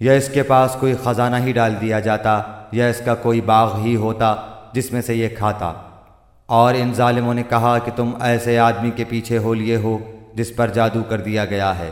یا اس کے پاس کوئی خزانہ ہی ڈال دیا جاتا یا اس کا کوئی باغ ہی ہوتا جس میں سے یہ کھاتا۔ اور ان ظالموں نے کہا کہ تم ایسے آدمی کے پیچھے ہو لیے ہو جس پر جادو کر دیا گیا ہے۔